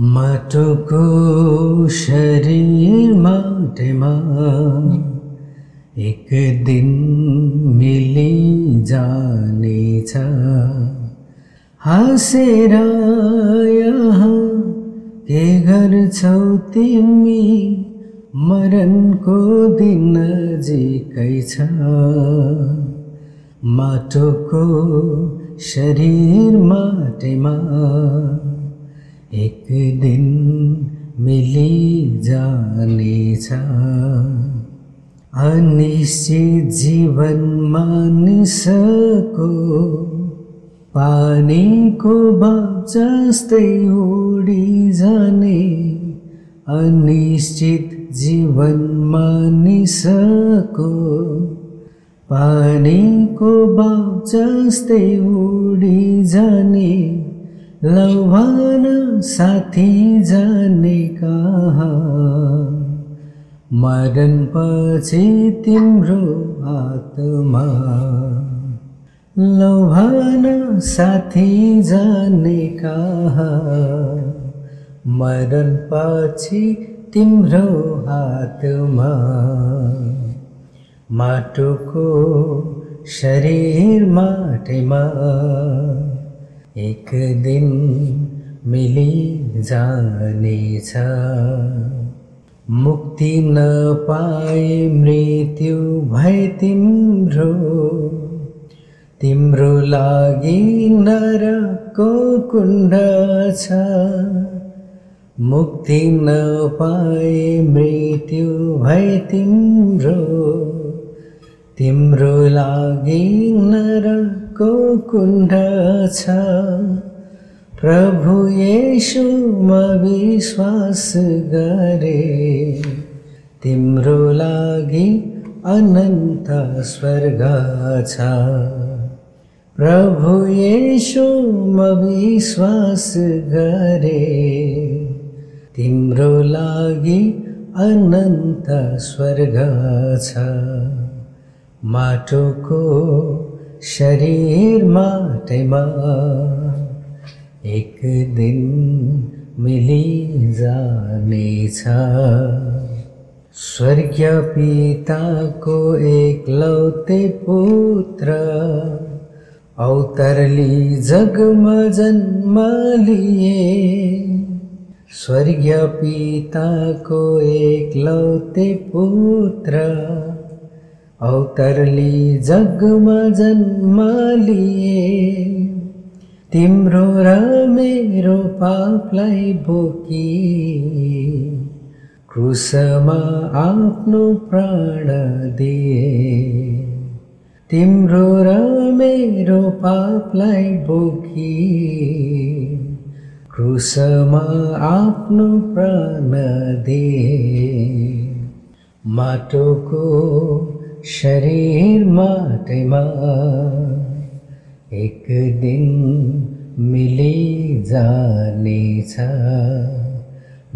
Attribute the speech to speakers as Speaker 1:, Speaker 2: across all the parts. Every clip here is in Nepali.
Speaker 1: माटोको शरीर माटेमा एक दिन मिली जानेछ। हाँसेर यहाँ के गर्छौ तिमी? मरणको दिन नजिकै छ। माटोको शरीर माटेमा एक दिन मिली जानेछ अनिश्चित जीवन मानिसको पानीको भाव जस्तै उडी जाने। अनिश्चित जीवन मानिसको पानीको भाव जस्तै उडी जाने। लौभान साथी जाने कहाँ? मरणपछि तिम्रो आत्मा। लौभान साथी जाने कहाँ? मरणपछि तिम्रो हातमा माटोको शरीर माटेमा। एक दिन मिली जानेछ मुक्ति नपाए मृत्यु भए तिम्रो। तिम्रो लागि नरको कुण्ड छ। मुक्ति नपाए मृत्यु भए तिम्रो। तिम्रो लागि नरको कुण्ड छ प्रभु येशुमा विश्वास गरे तिम्रो लागि अनन्त स्वर्ग छ। प्रभु येशुमा विश्वास गरे तिम्रो लागि अनन्त स्वर्ग छ। माटोको शरीर दिन मिली जानेछ स्वर्गीय पिताको एकलौते पुत्र। औतरली जन्म लिए स्वर्गीय पिताको एकलौते पुत्र औतरली जगमा जन्म लिए तिम्रो र मेरो पापलाई बोकी क्रुसमा आफ्नो प्राण दिए। तिम्रो र मेरो पापलाई बोकी क्रुसमा आफ्नो प्राण दिए। माटोको शरीर माटैमा एक दिन मिली जानेछ।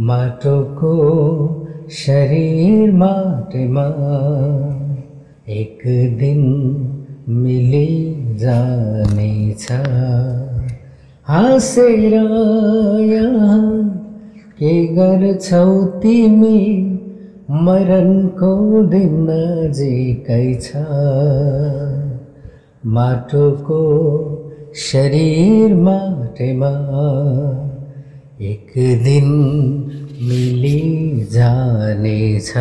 Speaker 1: माटोको शरीर माटैमा एक दिन मिली जानेछ। हाँसेर यहाँ के गर्छौ तिमी? मरणको दिन नजिकै छ। माटोको शरीर माटेमा एक दिन मिली जानेछ।